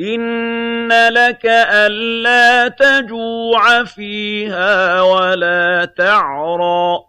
إِنَّ لَكَ أَلَّا تَجُوعَ فِيهَا وَلَا تَعْرَىٰ